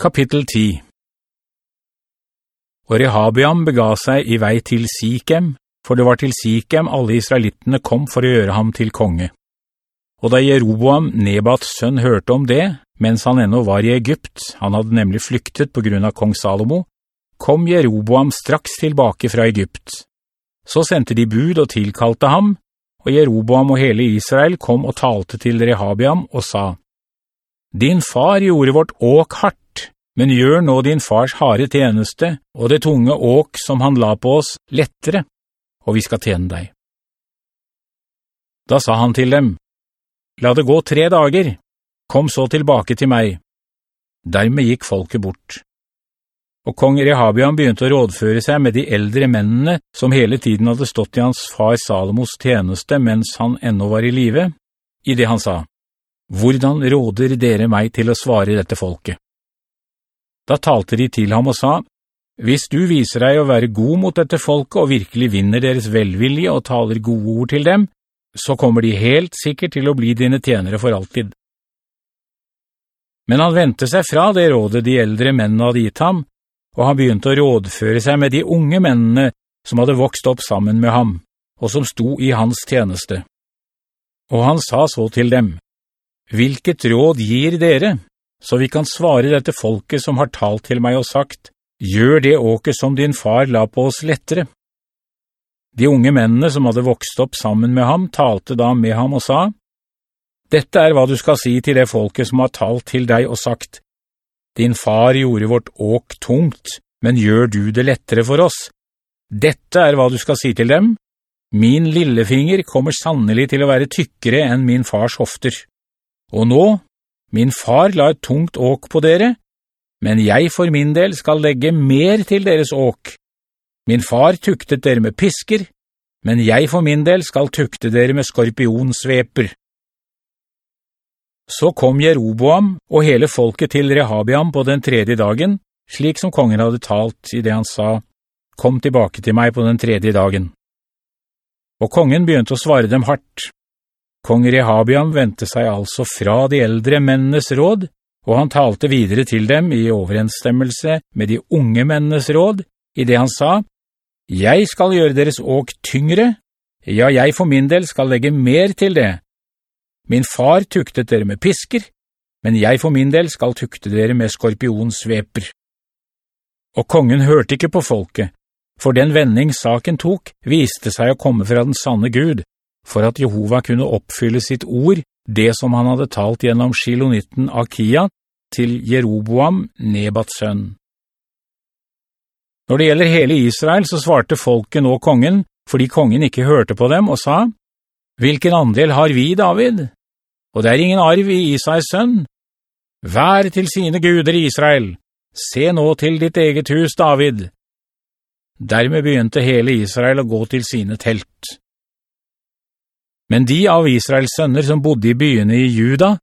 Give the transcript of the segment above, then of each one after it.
Kapittel 10 Og Rehabiam bega seg i vei til Sikem, for det var til Sikem alle israelittene kom for å gjøre ham til konge. Og da Jeroboam, Nebats sønn, hørte om det, mens han ennå var i Egypt, han hadde nemlig flyktet på grunn av kong Salomo, kom Jeroboam straks tilbake fra Egypt. Så sendte de bud og tilkalte ham, og Jeroboam og hele Israel kom og talte til Rehabiam og sa, «Din far gjorde vårt åk hardt, men gjør nå din fars hare tjeneste og det tunge åk som han la på oss lettere, og vi skal tjene deg. Da sa han til dem, «La det gå tre dager, kom så tilbake til meg.» Dermed gikk folket bort. Og kong Rehabian begynte å rådføre seg med de eldre mennene som hele tiden hadde stått i hans far Salomos tjeneste mens han ennå var i live, i det han sa, «Hvordan råder dere meg til å svare dette folket?» Da talte de til ham og sa, «Hvis du viser deg å være god mot dette folket og virkelig vinner deres velvilje og taler gode ord til dem, så kommer de helt sikkert til å bli dine tjenere for alltid.» Men han ventet seg fra det rådet de eldre mennene hadde gitt ham, og han begynte å rådføre seg med de unge mennene som hadde vokst opp sammen med ham, og som sto i hans tjeneste. Og han sa så til dem, «Hvilket råd gir dere?» Så vi kan svare dette folket som har talt til meg og sagt, «Gjør det åket som din far la på oss lettere.» De unge mennene som hadde vokst opp sammen med ham, talte da med ham og sa, «Dette er hva du skal si til det folket som har talt til deg og sagt, «Din far gjorde vårt åk tungt, men gjør du det lettere for oss?» Dette er hva du skal si til dem. Min lillefinger kommer sannelig til å være tykkere enn min fars hofter. Og nå, Min far la et tungt åk på dere, men jeg for min del skal legge mer til deres åk. Min far tuktet dere med pisker, men jeg for min del skal tukte dere med skorpionsveper. Så kom Jeroboam og hele folket til Rehabiam på den tredje dagen, slik som kongen hadde talt i det han sa, «Kom tilbake til meg på den tredje dagen.» Og kongen begynte å svare dem hardt. Kong Rehabiam ventet seg altså fra de eldre mennenes råd, og han talte videre til dem i overensstemmelse med de unge mennenes råd, i det han sa, «Jeg skal gjøre deres åk tyngre, ja, jeg for min del skal legge mer til det. Min far tuktet dere med pisker, men jeg for min del skal tukte dere med skorpionsveper.» Og kongen hørte ikke på folket, for den vending saken tok viste seg å komme fra den sanne Gud, for at Jehova kunne oppfylle sitt ord, det som han hadde talt gjennom Shilonitten Akia, til Jeroboam, Nebats sønn. Når det gjelder hele Israel, så svarte folket nå kongen, fordi kongen ikke hørte på dem, og sa, «Hvilken andel har vi, David? Og det er ingen arv i Isais sønn. Vær til sine guder Israel. Se nå til ditt eget hus, David.» Dermed begynte hele Israel å gå til sine telt. Men de av Israels sønner som bodde i byene i Juda,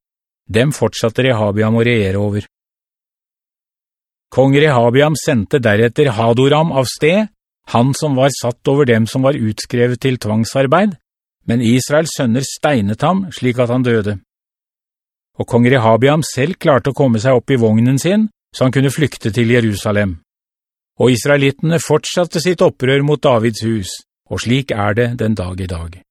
dem fortsatte Rehabiam å regjere over. Kong Rehabiam sendte deretter Hadoram av sted, han som var satt over dem som var utskrevet til tvangsarbeid, men Israels sønner steinet ham slik at han døde. Og kong Rehabiam selv klarte å komme seg opp i vognen sin, så han kunne flykte til Jerusalem. Og israelittene fortsatte sitt opprør mot Davids hus, og slik er det den dag i dag.